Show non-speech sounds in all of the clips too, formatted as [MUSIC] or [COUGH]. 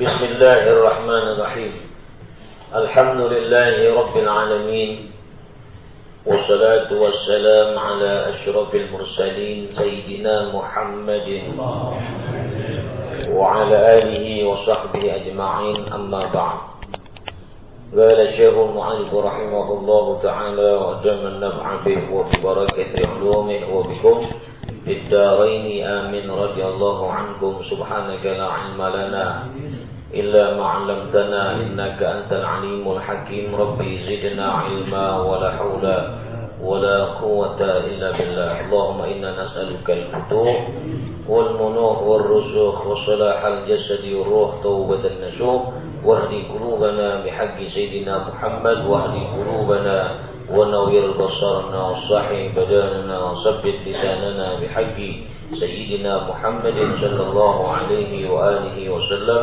بسم الله الرحمن الرحيم. الحمد لله رب العالمين والصلاة والسلام على أشرف المرسلين سيدنا محمد وعلى آله وصحبه أجمعين أما بعد. قال الشيخ المعلم رحمه الله تعالى وجمع النفع به وببركة علومه وبكم في الدارين. آمين. رضي الله عنكم. سبحانك لا علم لنا إلا ما علمتنا إنك أنت العليم الحكيم. ربي زدنا علما ولا حول ولا قوة إلا بالله. اللهم إنا نسألك الفتوح والمنوح والرزق وصلاح الجسد والروح توبة النسوح واهدي قلوبنا بحق سيدنا محمد. واهدي قلوبنا ونوير بصرنا وصحي بداننا وثبت لساننا بحق سيدنا محمد صلى الله عليه وآله وسلم.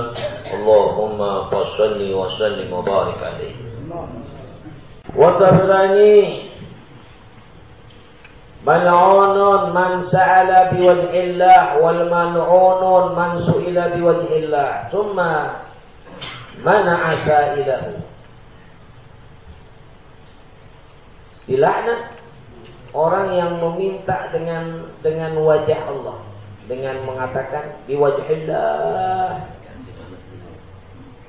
اللهم صل وسلم وبارك عليه. وتفرني ملعون من سأل بوجه الله والملعون من سئل بوجه الله. ثم منع سائله. dilaknat orang yang meminta dengan dengan wajah Allah. Dengan mengatakan di wajhillah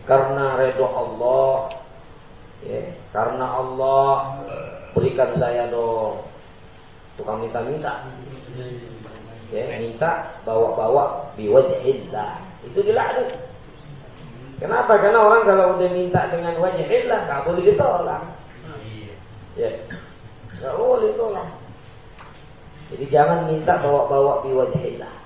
karena redha Allah. Ya karena Allah. Berikan saya dong. Tukang minta-minta. Ya minta bawa-bawa. Di wajhillah itu dilaknat kenapa? Karena orang kalau udah minta dengan wajhillah nggak boleh ditolak. Ya nggak boleh ditolak jadi jangan minta bawa-bawa di wajhillah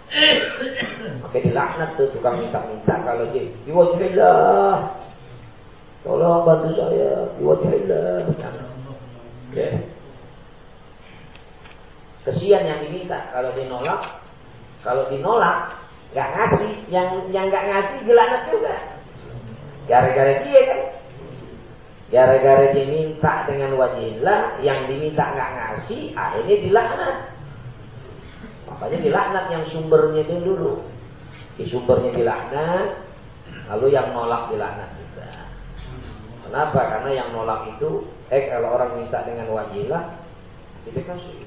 Maka dilaknat tuh tukang minta-minta kalau dia di wajhillah. Tolong bantu saya di wajhillah. Ya. Kesian yang diminta kalau dinolak. Kalau dinolak nggak ngasih, yang yang nggak ngasih dilaknat juga. Gara-gara dia kan. Gara-gara dia minta dengan wajillah, yang diminta nggak ngasih, akhirnya dilaknat. Makanya dilaknat yang sumbernya itu dulu. Di sumbernya dilaknat, lalu yang nolak dilaknat juga. Kenapa? Karena yang nolak itu, eh kalau orang minta dengan wajilah, kita kasih.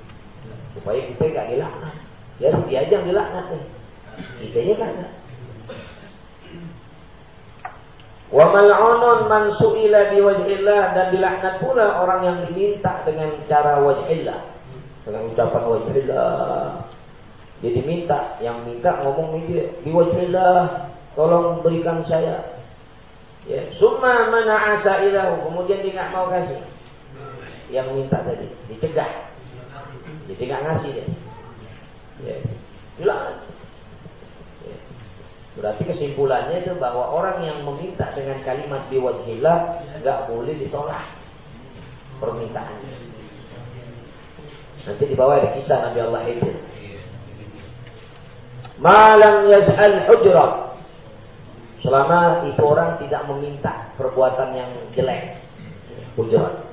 Supaya kita gak dilaknat. Ya dia aja yang dilaknat nih. Kita nya kan Wa mal'unun man su'ila biwajhillah dan dilaknat pula orang yang diminta dengan cara wajhillah. Dengan ucapan wajhillah. Jadi minta, yang minta ngomong ini biwajhillah, tolong berikan saya. Ya, summa mana asa ilahu, kemudian dia nggak mau kasih. Yang minta tadi, dicegah. Jadi nggak ngasih dia. Ya, hilang. Berarti kesimpulannya itu bahwa orang yang meminta dengan kalimat biwajhillah nggak boleh ditolak permintaannya. Nanti di bawah ada kisah Nabi Allah itu. Malam yas'al hujrat. Selama itu orang tidak meminta perbuatan yang jelek. Hujrat.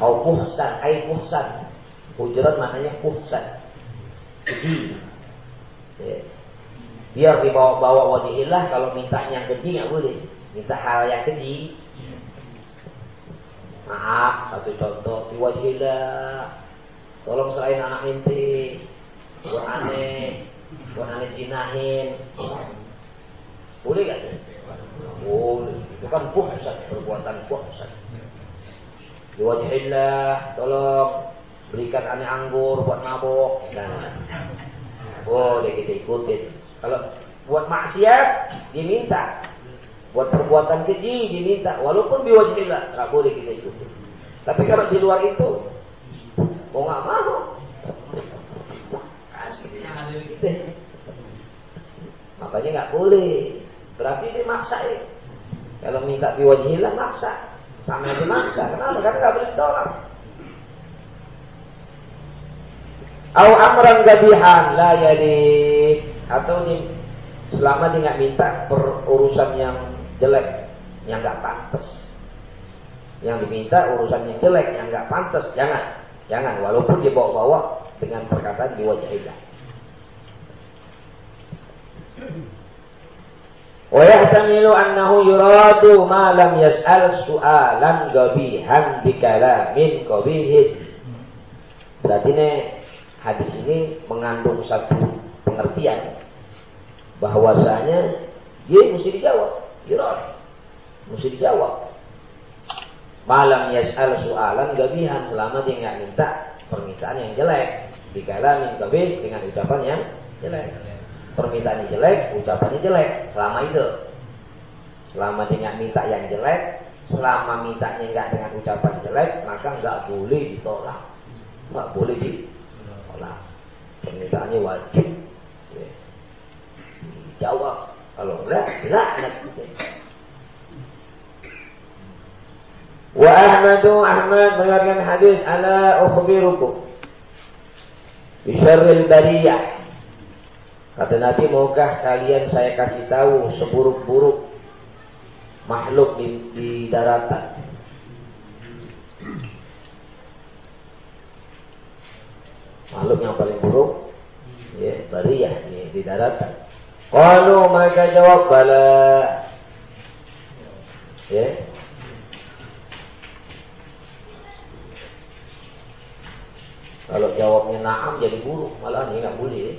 Au puhsan, ai puhsan. Hujrat maknanya puhsan. Keji. Ya. Biar dibawa-bawa wajihillah kalau minta yang keji nggak boleh. Minta hal yang keji. Maaf, satu contoh di wajihillah. Tolong selain anak inti, buat aneh, buat aneh jinahin. Boleh gak? Boleh. Itu kan puhsan, perbuatan puhsan. Diwajihillah, tolong berikan aneh anggur buat mabok. Nah, boleh kita ikutin. Kalau buat maksiat, diminta. Buat perbuatan keji, diminta. Walaupun biwajihillah, tak boleh kita ikutin. Tapi kalau di luar itu, mau nggak mau, Makanya nggak boleh. Berarti dia maksa ya. Kalau minta biwajihilah maksa. Sama yang dimaksa. Kenapa? Karena nggak boleh ditolak. Au amran gabihan la yalik atau ini selama dia nggak minta perurusan yang jelek, yang nggak pantas. Yang diminta urusan yang jelek, yang nggak pantas, jangan, jangan. Walaupun dia bawa-bawa dengan perkataan yahtamilu annahu yuradu ma lam yas'al su'alan gabihan bi kalamin qabihin. Berarti ini hadis ini mengandung satu pengertian bahwasanya dia mesti dijawab, yurad. Mesti dijawab. Malam yas'al su'alan gabihan selama dia nggak minta permintaan yang jelek. Di kalamin gabih dengan ucapan yang jelek permintaannya jelek, ucapannya jelek. Selama itu. Selama dia nggak minta yang jelek, selama mintanya nggak dengan ucapan jelek, maka nggak boleh ditolak. Nggak boleh ditolak. Permintaannya wajib. Jawab. Kalau enggak, laknat. Wa Ahmadu Ahmad meriwayatkan hadis ala ukhbirukum bi syarril bariyah Kata Nabi, maukah kalian saya kasih tahu seburuk-buruk makhluk di, di daratan? Makhluk yang paling buruk, ya, bariyah ya, di daratan. Kalau mereka jawab bala, ya, Kalau jawabnya naam jadi buruk, malah ini nggak boleh. Ya.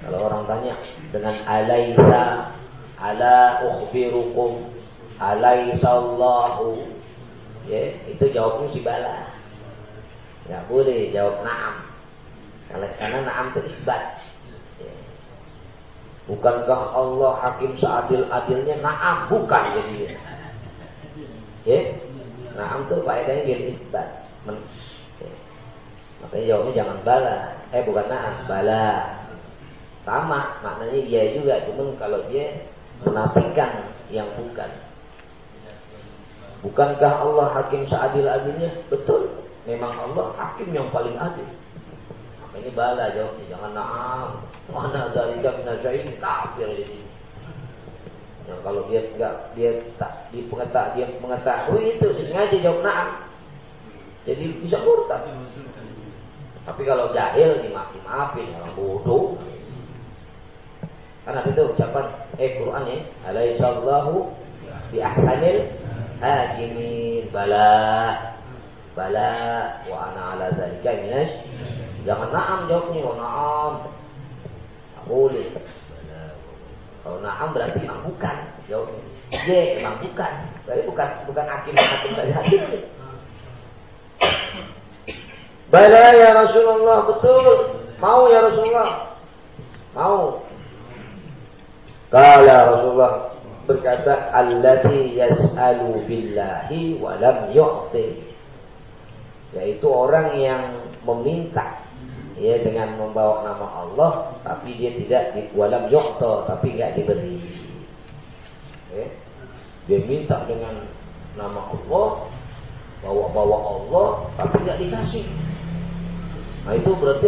Kalau orang tanya dengan alaisa ala ukhbirukum alaisa Allahu ya, itu jawabnya si bala. Enggak boleh jawab na'am. Karena na'am itu isbat. Bukankah Allah hakim seadil-adilnya? Na'am bukan jadi. Ya. Na'am itu faedahnya dia isbat. Ya. Makanya jawabnya jangan bala. Eh bukan na'am, bala sama maknanya iya juga cuman kalau dia menafikan yang bukan bukankah Allah hakim seadil-adilnya betul memang Allah hakim yang paling adil makanya bala jawabnya jangan naam. Mana zalika minasyai'in kafir ini yang kalau dia enggak dia tak di pengetahuan dia mengetahui itu sengaja jawab naam. Jadi bisa murtad. Tapi kalau jahil dimaafin maafin orang bodoh. Karena itu ucapan eh Quran ya, alaihissallahu bi ahsanil hakimin. Bala bala wa ana ala zalika minas jangan naam jawabnya wa naam. Boleh. Kalau naam berarti memang bukan jawabnya. Ye memang bukan. Berarti bukan bukan hakim hakim dari hakim bala ya Rasulullah betul. Mau ya Rasulullah? Mau. Kala Rasulullah berkata, Alladhi yas'alu billahi wa lam yu'ti. Yaitu orang yang meminta ya dengan membawa nama Allah tapi dia tidak di walam yu'ta tapi enggak diberi. Ya. Dia minta dengan nama Allah, bawa-bawa Allah tapi enggak dikasih. Nah itu berarti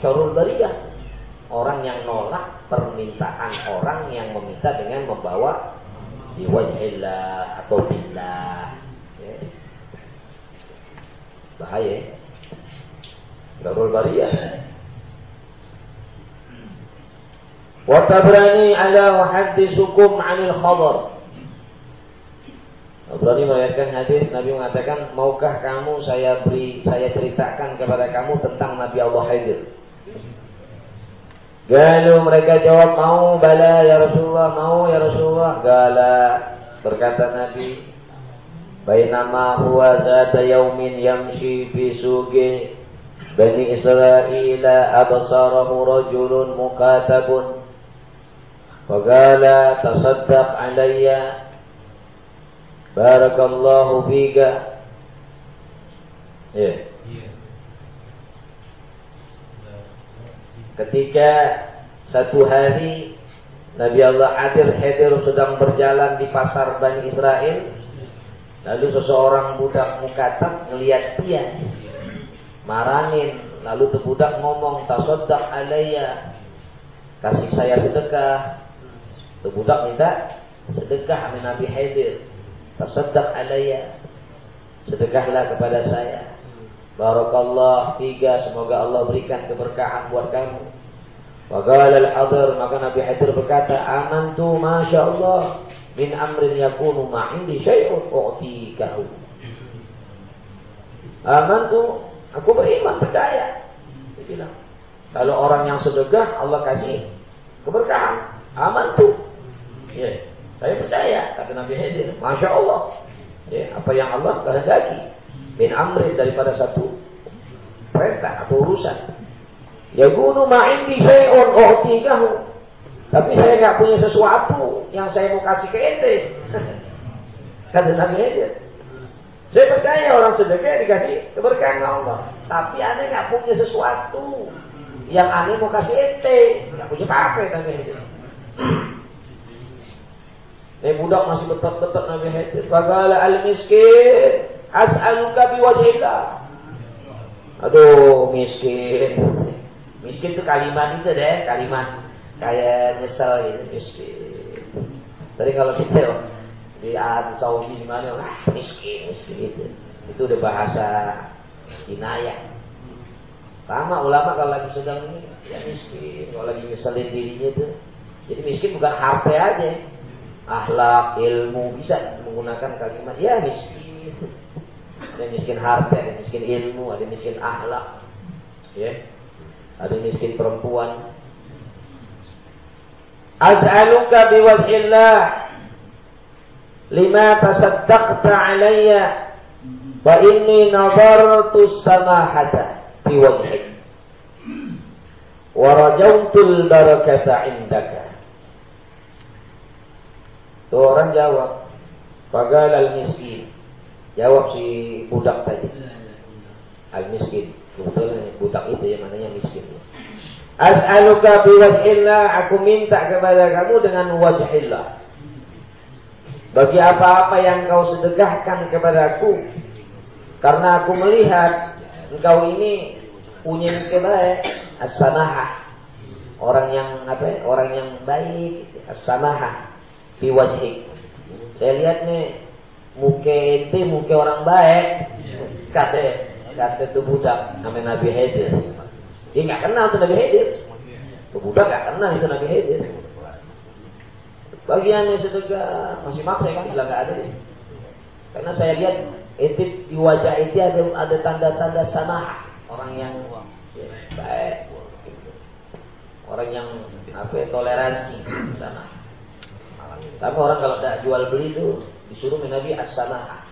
syarul bariyah orang yang nolak permintaan orang yang meminta dengan membawa diwajillah atau billah ya. bahaya Darul Bariyah Wa tabrani ala uhaddisukum 'anil khabar. Tabrani meriwayatkan hadis Nabi mengatakan maukah kamu saya beri saya ceritakan kepada kamu tentang Nabi Allah Khidir Galu mereka jawab mau bala ya Rasulullah mau ya Rasulullah. Gala berkata Nabi Bainama huwa zata yaumin yamshi fi sugi Bani Israel absarahu rajulun mukatabun Faqala tasaddaq alayya Barakallahu fika Ya yeah. Ketika satu hari Nabi Allah Adir Hadir sedang berjalan di pasar Bani Israel. Lalu seseorang budak mukatab ngelihat dia. Maranin. Lalu tu budak ngomong, tasodak alaiya. Kasih saya sedekah. Tu budak minta sedekah sama Nabi Hadir. Tasodak alaiya. Sedekahlah kepada saya. Barakallah tiga semoga Allah berikan keberkahan buat kamu. Waqala al-hadir maka Nabi Hadir berkata, "Amantu masya Allah min amrin yakunu ma'indi syai'un u'tikahu." Amantu, aku beriman, percaya. Dia bilang, kalau orang yang sedekah Allah kasih keberkahan. Amantu. Ya, saya percaya kata Nabi Hadir. Masya Allah. Ya, apa yang Allah kehendaki min amrin daripada satu perintah atau urusan Yakunu ma'indi syai'un u'tikahu. Tapi saya nggak punya sesuatu yang saya mau kasih ke ente. [LAUGHS] Kata Nabi Hadir. Saya percaya orang sedekah dikasih keberkahan Allah. Tapi aneh nggak punya sesuatu yang aneh mau kasih ente. Nggak punya apa-apa Nabi Hadir. Eh budak masih betul-betul Nabi Hadir. Bagala al-miskin. As'aluka biwajhillah. Aduh miskin. Miskin itu kalimat itu deh, kalimat kayak nyesel gitu miskin. Tadi kalau kita Saudi di mana, ah miskin, miskin itu, itu udah bahasa kinayah. Sama ulama kalau lagi sedang ini, ya miskin, kalau lagi nyeselin dirinya itu. Jadi miskin bukan harta aja, akhlak, ilmu bisa menggunakan kalimat ya miskin. Ada miskin harta, ada miskin ilmu, ada miskin akhlak. Ya ada miskin perempuan. As'aluka biwajhillah lima tasaddaqta alayya wa inni nadartu samahata biwajhik wa rajautul barakata indaka. Tuh orang jawab, Fagal al-miskin. Jawab si budak tadi. Al-miskin. Kebetulan budak itu yang namanya miskin. As'aluka biwajhillah, aku minta kepada kamu dengan wajhillah. Bagi apa-apa yang kau sedekahkan kepadaku, karena aku melihat engkau ini punya kebaik, as-samahah. Orang yang apa? Orang yang baik, as-samahah Saya lihat nih muka ente muka orang baik. Kata kata itu budak namanya Nabi Hadir. Dia nggak kenal itu Nabi Hadir. Itu budak nggak kenal itu Nabi Hadir. Bagiannya sedekah masih maksa kan bilang nggak ada deh. Karena saya lihat itu di wajah itu ada ada tanda-tanda sama orang yang ya, baik, orang yang apa ya, toleransi sana. Tapi orang kalau tidak jual beli itu disuruh Nabi as-samah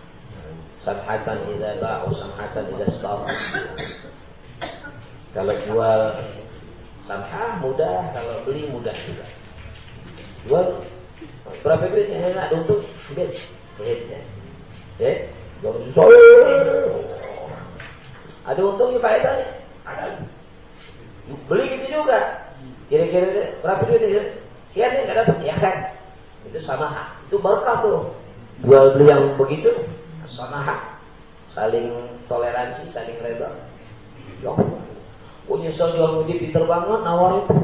samhatan idza ba'u samhatan idza. Kalau jual samhah mudah, kalau beli mudah juga. Jual berapa duitnya enak untuk duit. Ya. Ya. Ada untungnya faedahnya. Ada. Beli gitu juga. Kira-kira berapa duitnya? Kiannya nggak dapat ya kan? Itu sama. Itu berkah tuh. Jual beli yang begitu Samah saling toleransi, saling reda. Ya Oh nyesel jual muji pinter banget nawar itu.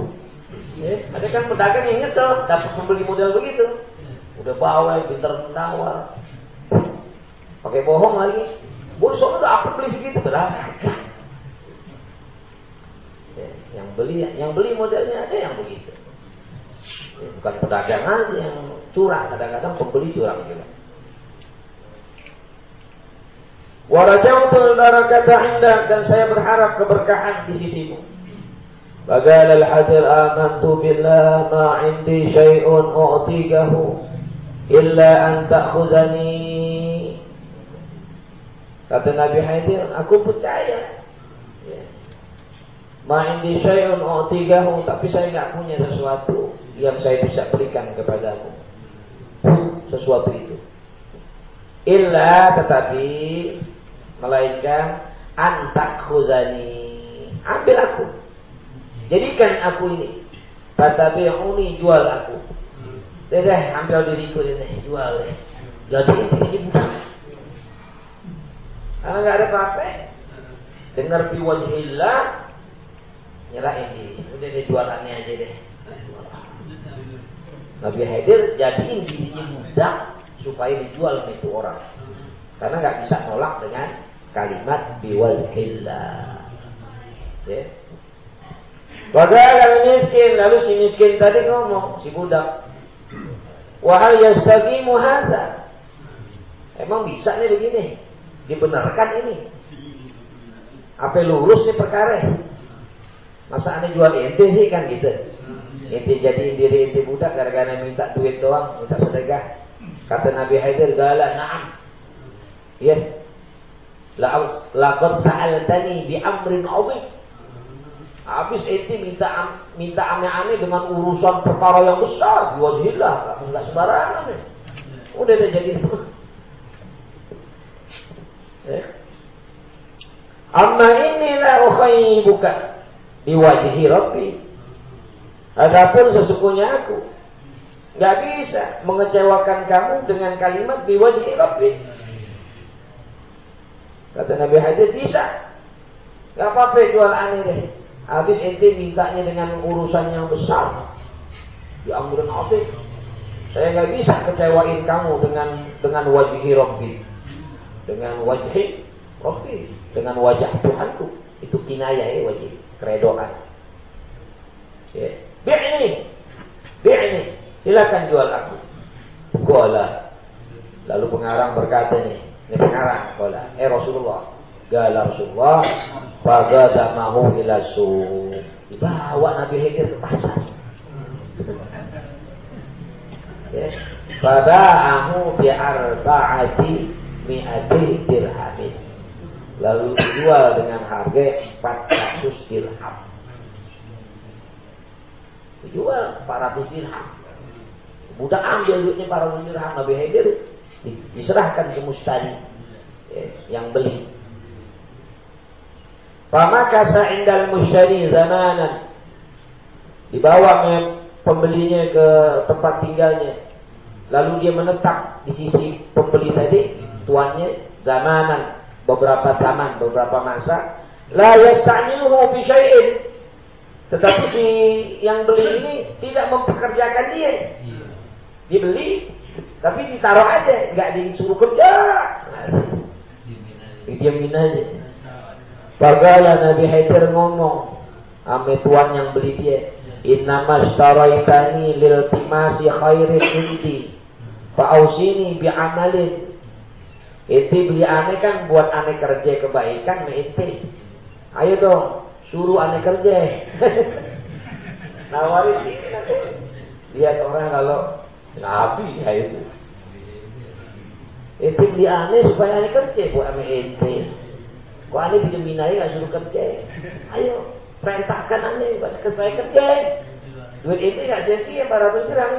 Ya, ada kan pedagang yang nyesel dapat membeli model begitu. Udah bawa pinter nawar. Pakai bohong lagi. Bos soalnya udah apa beli segitu berapa? Ya, yang beli yang beli modelnya ada yang begitu. Ya, bukan pedagang aja yang curang, kadang-kadang pembeli curang juga. Warajautul barakata indah dan saya berharap keberkahan di sisimu. Bagal al-hadir amantu billah ma indi syai'un u'tikahu illa an ta'khudhani. Kata Nabi Hadir, aku percaya. Ya. Ma indi syai'un u'tikahu tapi saya enggak punya sesuatu yang saya bisa berikan kepadamu. Sesuatu itu. Illa tetapi melainkan antak khuzani ambil aku jadikan aku ini. Uni jual aku. Deh deh ambil diriku ini jual. Deh jadi ini budak karena nggak ada apa-apa dengar biwajhillah nyerahin diri udah deh jualannya aja deh. Nabi Hadir jadiin dirinya budak supaya dijual itu orang. Karena nggak bisa nolak dengan kalimat biwajhillah. Ya. Padahal miskin, lalu si miskin tadi ngomong, si budak. Wahal yastaqimu hadza. Emang bisa nih begini? Dibenarkan ini. Apa lurus nih perkara? Masa aneh jual ente sih kan gitu. Ente jadi diri ente budak gara-gara minta duit doang, minta sedekah. Kata Nabi Haidir, gala na'am. Ya. Laqad sa'altani bi amrin 'azim. Habis ente minta minta aneh-aneh dengan urusan perkara yang besar, wajiblah, enggak sembarangan. Ya. Udah deh jadi Ya. Amma inni la buka diwajihi Rabbi. Adapun sesungguhnya aku nggak bisa mengecewakan kamu dengan kalimat diwajihi Rabbi. Kata Nabi Hadir bisa. Gak apa-apa jual aneh deh. Habis ente mintanya dengan urusan yang besar. Ya ampun azim. Saya nggak bisa kecewain kamu dengan dengan wajihi Rabbi. Dengan wajihi Rabbi. Dengan wajah Tuhanku. Itu kinayah ya wajib keredoan. Ya. Bi'ni. Bi'ni. Silakan jual aku. Gola. Lalu pengarang berkata nih. Ini pengarang. Gola. Eh Rasulullah. Gala Rasulullah. Fagadamahu ila su. Dibawa Nabi Khidir ke pasar. Ya. Fada'ahu bi'arba'ati mi'ati dirhamin lalu dijual dengan harga 400 dirham. Dijual 400 dirham. Budak ambil duitnya 400 dirham Nabi Haidir diserahkan ke mustari ya, yang beli. Pamakasa indal mustari zamanan dibawa pembelinya ke tempat tinggalnya. Lalu dia menetap di sisi pembeli tadi, tuannya zamanan beberapa zaman, beberapa masa, la yasta'miluhu bi syai'in. Tetapi si yang beli ini tidak mempekerjakan dia. Dibeli, tapi ditaruh aja, nggak disuruh kerja. Didiamin aja. Bagaimana Nabi Haidir ngomong, ame tuan yang beli dia, Innama syaraitani lil timasi khairin indi. Fa'ausini bi'amalin Ente beli aneh kan buat aneh kerja kebaikan me ente. Ayo dong, suruh aneh kerja. [LAUGHS] Nawarin. Lihat orang kalau nabi ya itu. Ente beli aneh supaya aneh kerja buat aneh ente. Aneh dijamin aja gak suruh kerja. Ayo, perintahkan aneh buat supaya kerja. Duit itu gak sia-sia 400 dirham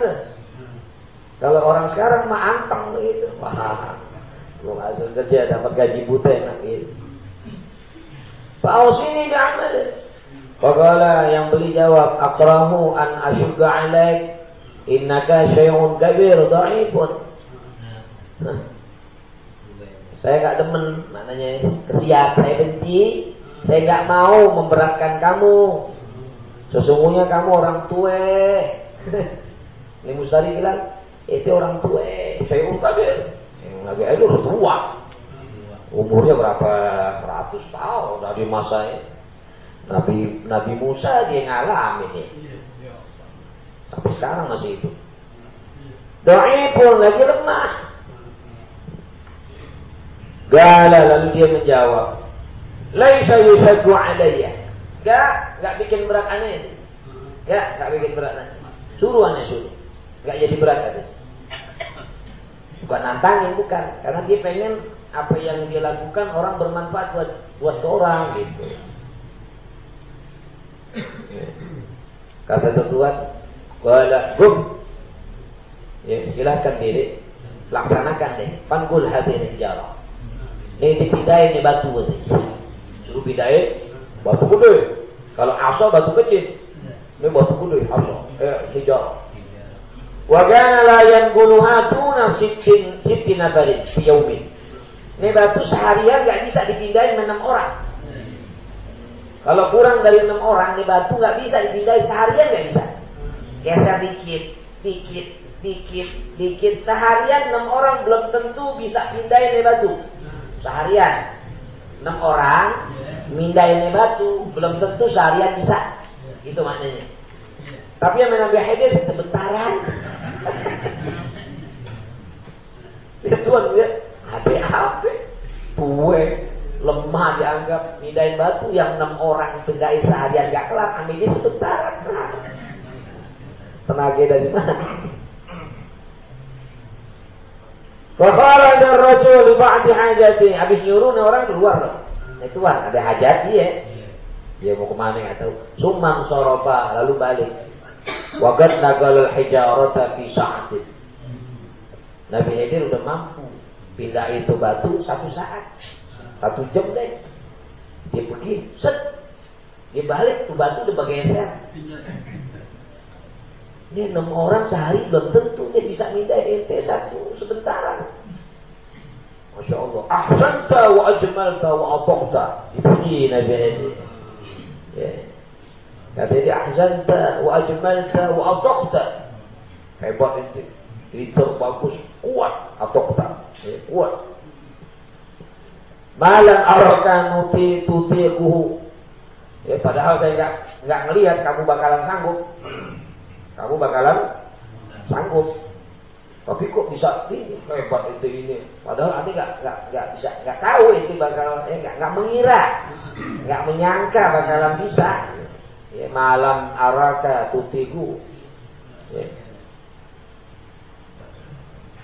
Kalau orang sekarang mah anteng begitu. Wah, Belum hasil kerja dapat gaji buta enak gitu. Pak Ausini bi'amal. Faqala yang beli jawab, akrahu an asyugga alaik innaka syai'un kabir dha'ifun. Saya enggak demen, maknanya kesiap, saya benci, saya enggak mau memberatkan kamu. Sesungguhnya kamu orang tua. [LAUGHS] Ini Mustari bilang, itu orang tua, syai'un kabir. Nabi itu udah tua. Umurnya berapa ratus tahun dari masa Nabi Nabi Musa dia ngalamin ini. Tapi sekarang masih itu. Doa pun lagi lemah. Gala lalu dia menjawab. Laisa yusaddu alayya. Gak, gak bikin berat aneh. Gak, gak bikin berat aneh. Suruh aneh suruh. Gak jadi berat aneh. Bukan nantangin, bukan. Karena dia pengen apa yang dia lakukan orang bermanfaat buat buat orang gitu. Kata tuan, wala gum. Ya, silahkan diri, laksanakan deh. Panggul hadir jalan. Ini dipindahin nih batu gitu. Suruh pindahin batu gede. Kalau asal batu kecil. Ini batu gede, asal. Eh, hijau. Wa kana la duna sittin sittina barid fi yaumin. Ini batu seharian nggak bisa dipindahin enam orang. Kalau kurang dari enam orang, ini batu nggak bisa dipindahin seharian nggak bisa. Geser dikit, dikit, dikit, dikit. Seharian enam orang belum tentu bisa pindahin ini batu. Seharian enam orang mindahin batu belum tentu seharian bisa. Itu maknanya. Tapi yang Nabi Khidir sebentaran. [LAUGHS] Dia tuan dia HP-HP, tuwe, lemah dianggap mindahin batu yang enam orang sedai seharian gak kelar, ambil dia sebentar. Tenaga dari mana? Fakhala dan rajul ba'di hajati. Habis nyuruh orang keluar loh. Nah, tuan ada hajat dia. Dia mau ke mana nggak tahu. Sumang soroba lalu balik. Wagat nagal hijarata fi sa'atin. Nabi Khidir udah mampu pindah itu batu satu saat, satu jam deh. Dia pergi, set, dia balik tuh batu udah bergeser. Ini enam orang sehari belum tentu dia bisa mindah ente satu sebentar. Masya Allah. Ahsanta wa ajmalta wa atokta. Dipuji Nabi Khidir. Ya. Kata dia ahsanta wa ajmalta wa atokta. Hebat ente leader bagus, kuat atau tak? Ya, kuat. Malam arakan nuti tuti kuhu. Ya, padahal saya nggak nggak ngelihat kamu bakalan sanggup. Kamu bakalan sanggup. Tapi kok bisa ini hebat itu ini. Padahal nanti nggak nggak nggak bisa nggak tahu itu bakal eh nggak nggak mengira, nggak menyangka bakalan bisa. Ya, malam araka tutiku. Ya,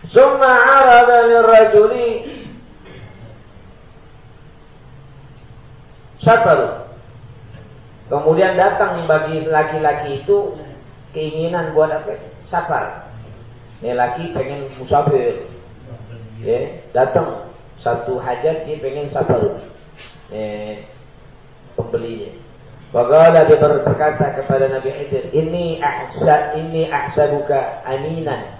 Summa arada lirrajuli sabar. Kemudian datang bagi laki-laki itu keinginan buat apa? Sabar. Ini laki pengen musafir. Ya, datang satu hajat dia pengen sabar. Eh, pembelinya. Bagaimana dia berkata kepada Nabi Khidir, ini ahsa ini ahsabuka aminan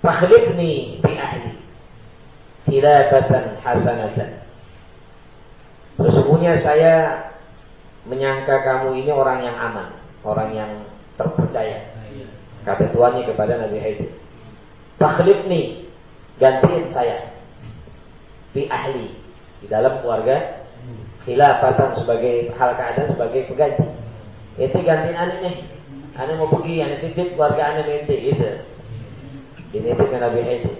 Fakhlifni bi ahli khilafatan hasanatan. Sesungguhnya saya menyangka kamu ini orang yang aman, orang yang terpercaya. Kata tuannya kepada Nabi Haidir. Fakhlifni, gantiin saya. Bi ahli, di dalam keluarga khilafatan sebagai hal keadaan sebagai pengganti. Itu gantiin aneh nih. Aneh mau pergi, aneh titip keluarga aneh nanti, gitu. Ini dengan Nabi Haidir.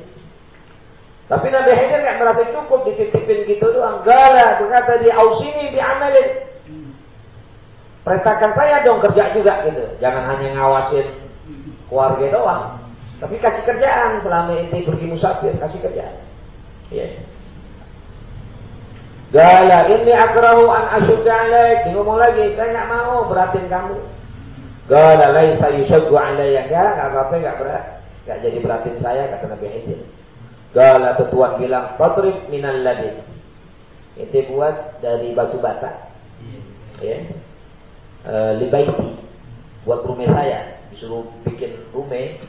Tapi Nabi Haidir nggak merasa cukup dititipin gitu doang. Gala berkata di ausini di amalin. Perintahkan saya dong kerja juga gitu. Jangan hanya ngawasin keluarga doang. Tapi kasih kerjaan selama ini pergi musafir, kasih kerjaan. Ya. Gala ini akrahu an asyudda alaik. Dia ngomong lagi, saya nggak mau beratin kamu. Gala laisa yusyaddu alaik. Ya, nggak apa-apa, nggak berat. Gak jadi perhatiin saya kata Nabi Khidir. Gala tetuan bilang Fatrib minal ladin. Itu buat dari batu bata. Ya. E, libaiti. Buat rumah saya. Disuruh bikin rumah.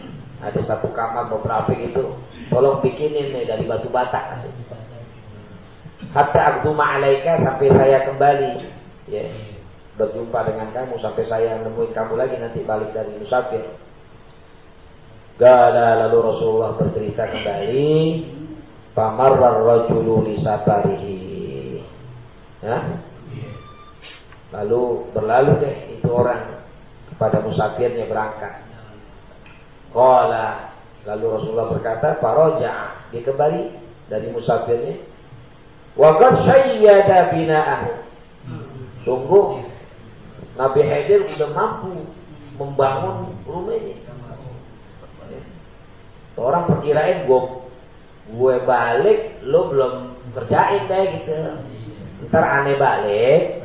Ada satu kamar beberapa gitu. Tolong bikinin nih dari batu bata. Hatta aku alaika sampai saya kembali. Ya. Berjumpa dengan kamu sampai saya nemuin kamu lagi nanti balik dari musafir. Gala lalu Rasulullah bercerita kembali Pamarrar rajulu li safarihi ya? Lalu berlalu deh itu orang kepada musafirnya berangkat. Qala lalu Rasulullah berkata, "Faraja." Dia kembali dari musafirnya. Wa qad sayyada bina'ahu. Sungguh Nabi Haidir sudah mampu membangun rumahnya. Orang perkirain gue gue balik, lo belum kerjain deh gitu. Ntar aneh balik,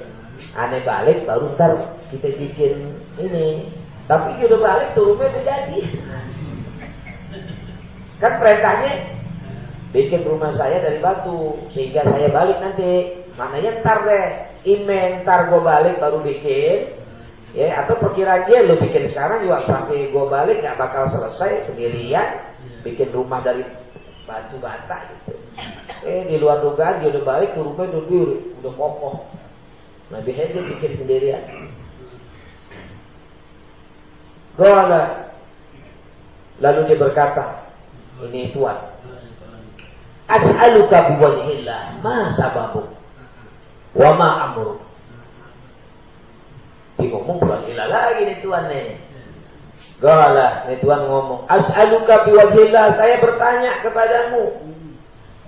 aneh balik baru ntar kita bikin ini. Tapi udah balik turunnya udah jadi. Kan perintahnya bikin rumah saya dari batu sehingga saya balik nanti. Maknanya ntar deh, imen ntar gue balik baru bikin. Ya, atau perkiraan dia lo bikin sekarang juga sampai gue balik nggak bakal selesai sendirian bikin rumah dari batu bata gitu. Eh di luar dugaan dia udah balik ke rumah udah udah kokoh. Nabi Khidir bikin sendirian. Gala. Lalu dia berkata, ini tuan. As'aluka biwajhillah, ma sababu? Wa ma amru? Nabi ngomong berwajiblah lagi nih Tuhan nih. Gala, nih Tuhan ngomong, As'aluka biwajillah, saya bertanya kepadamu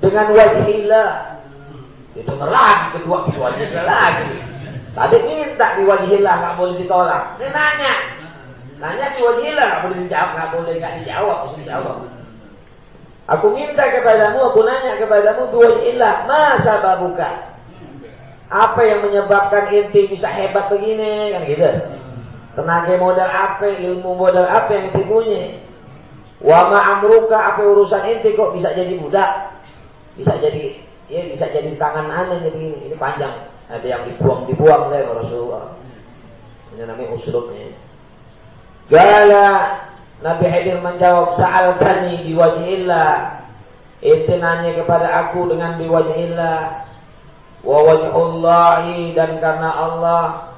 dengan wajillah. Itu lagi kedua biwajillah lagi. Tadi minta biwajillah, nggak boleh ditolak. Ini nanya, nanya biwajillah, nggak boleh dijawab, nggak boleh nggak dijawab, harus dijawab. Aku minta kepadamu, aku nanya kepadamu biwajillah, masa babuka? Apa yang menyebabkan inti bisa hebat begini kan gitu? Tenaga modal apa, ilmu modal apa yang inti punya? Wa ma'amruka apa urusan inti kok bisa jadi budak? Bisa jadi ya bisa jadi tangan aneh jadi ini panjang. Ada yang dibuang dibuang oleh Rasulullah. Ini namanya usulnya. Gala Nabi Hadir menjawab Sa'al tani biwajihillah Itu nanya kepada aku dengan biwajihillah wa wajhullahi dan karena Allah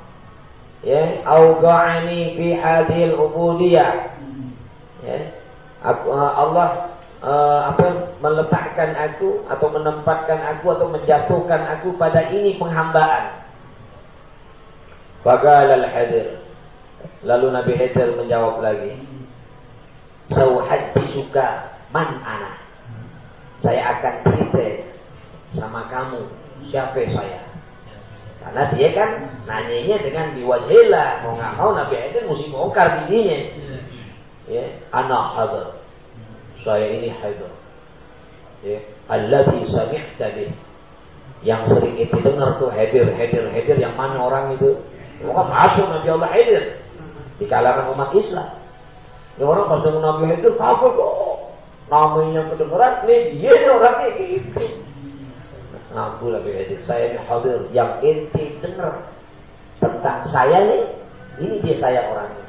ya auga'ani fi hadhil ubudiyah ya Allah uh, apa meletakkan aku atau menempatkan aku atau menjatuhkan aku pada ini penghambaan Faqala al-hadir Lalu Nabi Hadir menjawab lagi suka man ana Saya akan cerita sama kamu siapa saya? Karena dia kan nanyanya dengan biwajhillah. Mau nggak mau Nabi Adam mesti bongkar dirinya. Ya, anak hadir. Saya ini hadir. Ya, alladhi sami'ta bih. Yang sering itu dengar tuh hadir, hadir, hadir. Yang mana orang itu? Maka masuk Nabi Allah hadir. Di kalangan umat Islam. Ya orang pas dengar Nabi hadir, kok. Namanya kedengeran, nih dia orangnya gitu. Aku lebih hadir. Saya ini hadir. Yang inti dengar tentang saya nih. Ini dia saya orangnya.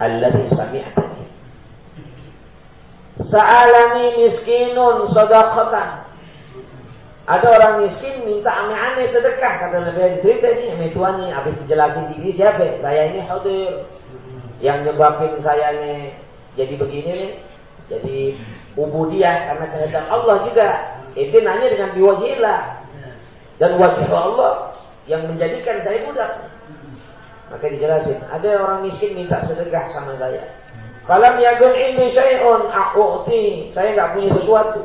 Alladhi sami'atani. Sa'alani miskinun sadaqatan. Ada orang miskin minta aneh-aneh sedekah. Kata Nabi cerita ini. Yang tuan nih. Habis dijelasin diri siapa? Saya ini hadir. Yang nyebabin saya nih. Jadi begini nih. Jadi ubudiyah karena kehendak Allah juga. Itu nanya dengan biwajillah. Dan wajib Allah yang menjadikan saya budak. Maka dijelasin, ada orang miskin minta sedekah sama saya. Falam yakun ini syai'un a'u'ti. Saya nggak punya sesuatu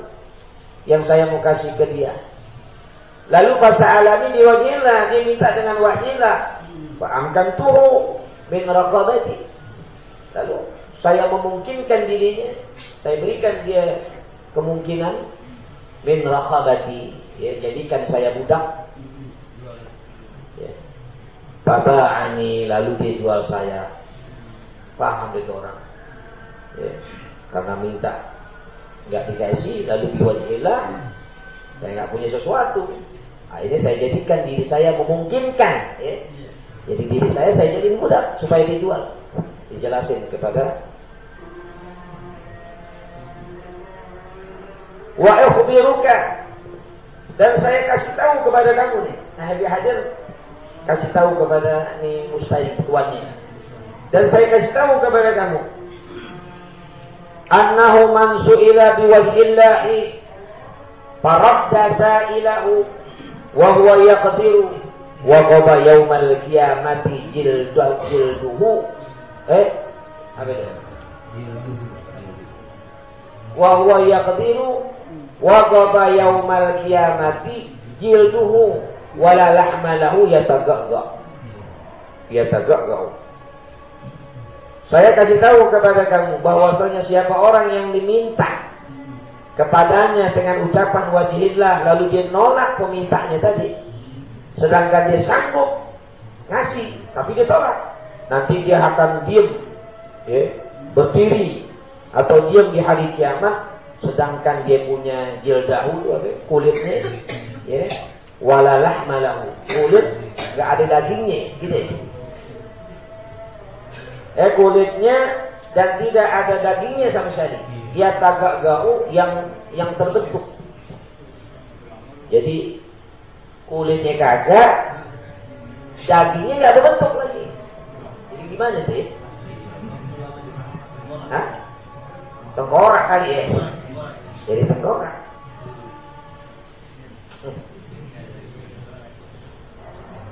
yang saya mau kasih ke dia. Lalu pas alami diwajillah, dia minta dengan wajillah. Fa'amkan tuhu min raqabati. Lalu saya memungkinkan dirinya, saya berikan dia kemungkinan min rakhabati, ya, jadikan saya budak. Ya. ani lalu dia jual saya. Paham itu orang. Ya. Karena minta nggak dikasih lalu hilang saya nggak punya sesuatu akhirnya saya jadikan diri saya memungkinkan ya. jadi diri saya saya jadi budak supaya dijual dijelasin kepada Wa ukhbiruka dan saya kasih tahu kepada kamu nih. Nah, Habib Hadir kasih tahu kepada nih mustahil tuannya. Dan saya kasih tahu kepada kamu. Annahu man su'ila biwajhillahi faradda sa'ilahu wa huwa yaqdiru wa qaba yaumal qiyamati jilduhu eh apa itu? Wa huwa yaqdiru Waqaba yaumal kiamati jilduhu wala lahma lahu. Saya kasih tahu kepada kamu bahwasanya siapa orang yang diminta kepadanya dengan ucapan wajihillah lalu dia nolak pemintanya tadi. Sedangkan dia sanggup ngasih tapi dia tolak. Nanti dia akan diam ya, berdiri atau diam di hari kiamat sedangkan dia punya jildahu kulitnya ya walalah malahu kulit nggak ada dagingnya gitu eh kulitnya dan tidak ada dagingnya sama sekali dia tagak gau yang yang terbentuk jadi kulitnya kagak dagingnya nggak ada bentuk lagi jadi gimana sih Hah? tengkorak kali ya jadi tengkorak.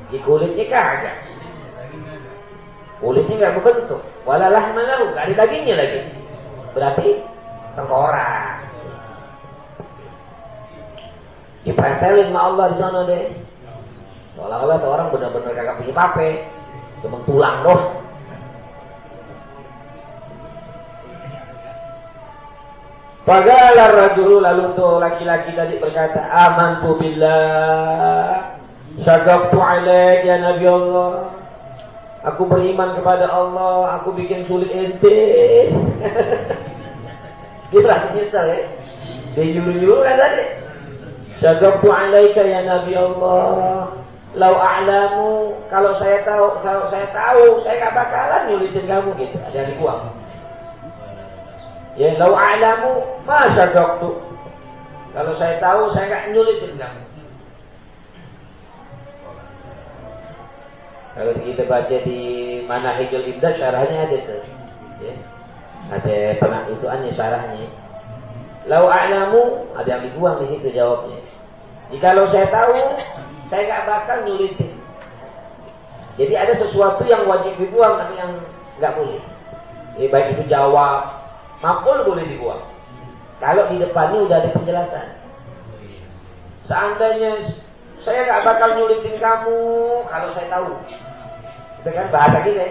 Di kulitnya kagak. Kulitnya nggak berbentuk. Walalah mana nggak ada dagingnya lagi. Berarti tengkorak. Dipretelin sama Allah di sana deh. Seolah-olah tuh orang benar-benar kagak punya pape. Cuma tulang doh. Fagalar rajul lalu tuh laki-laki tadi berkata, Amantu billah. Syagabtu alaik ya Nabi Allah. Aku beriman kepada Allah, aku bikin sulit ente. [LAUGHS] Dia berarti nyesal ya. Dia nyuruh-nyuruh kan tadi. Syagabtu alaika ya Nabi Allah. Lau a'lamu, kalau saya tahu, kalau saya tahu, saya gak bakalan nyulitin kamu gitu. Ada di uang. Ya, lau a'lamu masa dokter. Kalau saya tahu, saya nggak nyulitin kamu. Kalau kita baca di mana hijau Ibda syarahnya ada tuh. Ya. Ada pernah itu aneh syarahnya. Lau a'lamu ada yang dibuang di situ jawabnya. Jika kalau saya tahu, saya nggak bakal nyulitin. Jadi ada sesuatu yang wajib dibuang tapi yang nggak boleh. Ya, baik itu jawab, Makul boleh dibuang. Kalau di depannya udah ada penjelasan. Seandainya saya nggak bakal nyulitin kamu kalau saya tahu. Itu kan bahasa. Ya.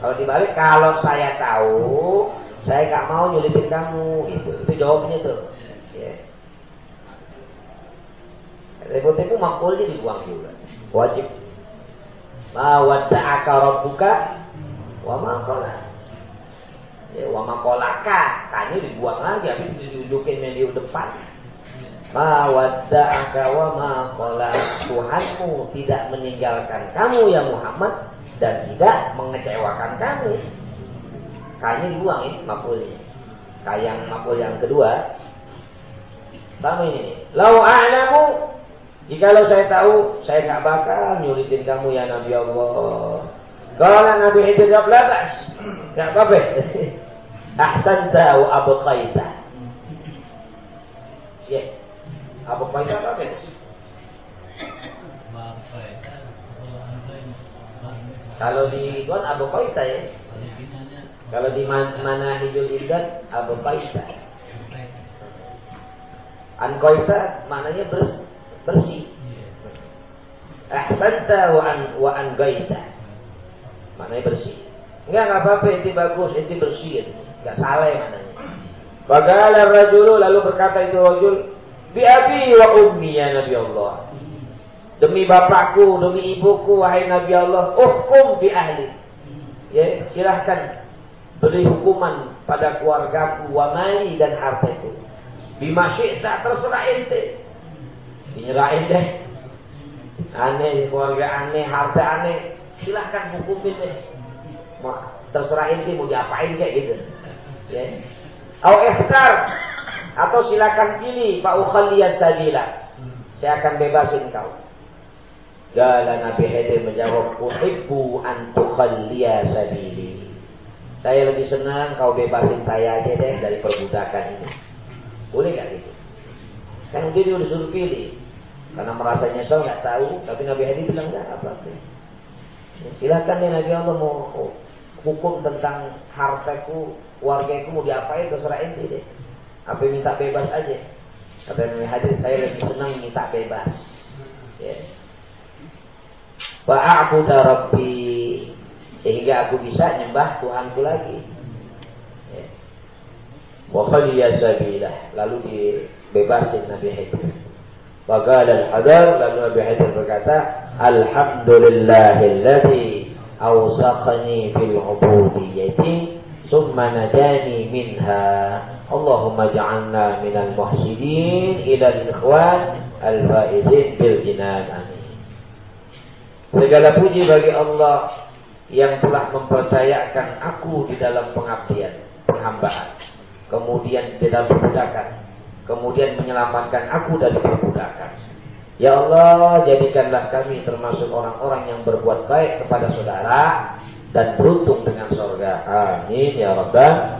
Kalau dibalik, kalau saya tahu, saya nggak mau nyulitin kamu. Itu, itu jawabnya tuh. Ya. Repot itu makulnya dibuang juga. Wajib. Ma wadda'aka rabbuka wa ma Ya, wa makolaka, tanya dibuang lagi, habis ditunjukin media depan. Ma wa makola Tuhanmu tidak meninggalkan kamu ya Muhammad dan tidak mengecewakan kamu. Kayaknya dibuang ini mapulnya. Kayak yang mapul yang kedua. Sama ini. Lau a'lamu Jikalau saya tahu, saya nggak bakal nyulitin kamu ya Nabi Allah. Kalau Nabi itu jawab labas, nggak apa-apa. [LAUGHS] Ahsanta wa abqaita. Ya. Abqaita apa itu? Kalau di Tuan Abu Qaita ya. Kalau di mana hijul idat Abu Qaita. An Qaita maknanya bersih. Ahsanta wa an wa an gaita. Maknanya bersih. Enggak, enggak apa-apa, itu bagus, itu bersih. Enggak salah ya maknanya. Bagala rajulu lalu berkata itu rajul, bi abi wa ummi ya Nabi Allah. Demi bapakku, demi ibuku, wahai Nabi Allah, hukum bi ahli. Ya, silahkan beri hukuman pada keluargaku, wa mali dan hartaku. Bima syi'ta terserah ente. Dinyerahin deh. Aneh, keluarga aneh, harta aneh silahkan hukumin deh. Terserah inti mau diapain kayak gitu. Ya. Au atau silakan pilih Pak Ukhaliyah sabila. Saya akan bebasin kau. Gala Nabi Hadi menjawab, Uhibbu an tukhalliya sabili. Saya lebih senang kau bebasin saya aja deh dari perbudakan ini. Boleh gak gitu? Kan dia disuruh pilih. Karena merasa nyesel nggak tahu, tapi Nabi Hadi bilang enggak apa-apa. Silakan ya Nabi Allah mau hukum tentang hartaku, wargaku mau diapain terserah ente deh. Apa minta bebas aja. Kata Nabi Hadir, saya lebih senang minta bebas. Ya. Fa'abuda Rabbi sehingga aku bisa nyembah Tuhanku lagi. Ya. Wa sabilah lalu dibebasin Nabi Hadir. Faqala al-hadar lalu Nabi Hadir berkata, Alhamdulillahilladzi awsaqani fil ubudiyyati summa najani minha. Allahumma ja'alna minal muhsinin ila al-ikhwan al-faizin bil jinan. Amin. Segala puji bagi Allah yang telah mempercayakan aku di dalam pengabdian, penghambaan. Kemudian di dalam perbudakan. Kemudian menyelamatkan aku dari perbudakan Ya Allah, jadikanlah kami termasuk orang-orang yang berbuat baik kepada saudara dan beruntung dengan surga. Amin ya Rabbal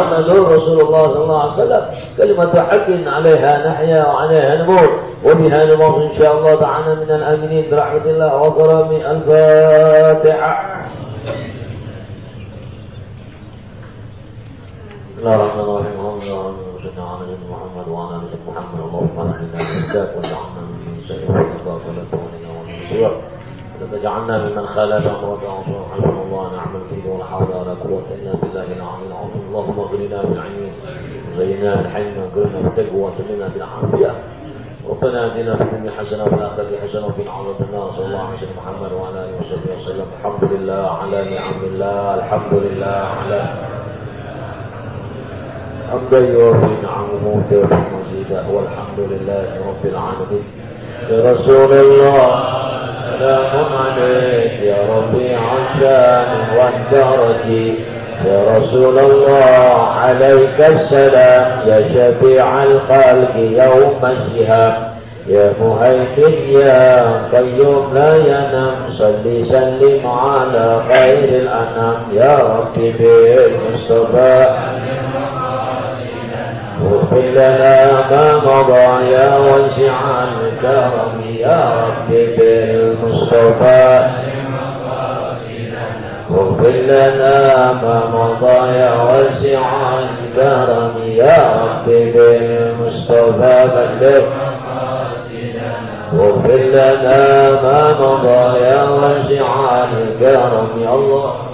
محمد رسول الله صلى الله عليه وسلم كلمة حق عليها نحيا وعليها نموت وبها نموت إن شاء الله تعالى من الآمنين برحمة الله وكرم الفاتحة. بسم الله الرحمن الرحيم اللهم صل على محمد وعلى ال محمد. اللهم اهدنا بالهداك وجعلنا من سيئ الخطاك ولا تولنا تجعلنا ممن خالف أمرك وسبحان الله ولا حول ولا قوة إلا بالله العلي العظيم. اللهم اغننا بالعلم. زينا بالحلم. وقرنا بالتقوى. وتمنا بالعافية. ربنا آتنا في الدنيا حسنة وفي الآخرة حسنة وقنا عذاب النار. صلى الله عليه وسلم. محمد وعلى آله وصحبه وسلم. الحمد لله على نعم الله. الحمد لله على حمدا يوفي نعمه ويوفي مزيدا والحمد لله رب العالمين. رسول الله. سلام عليك يا ربيع الشان والدرج يا رسول الله عليك السلام يا شفيع الخلق يوم الشهاب يا مهيمن يا قيوم لا ينام. صل سلم على خير الأنام. يا ربي بالمصطفى. واغفر لنا ما مضى يا واسع الكرم. يا رب بالمصطفى واغفر لنا ما مضى يا واسع الكرم يا رب بالمصطفى بلغ واغفر لنا ما مضى يا واسع الكرم يا الله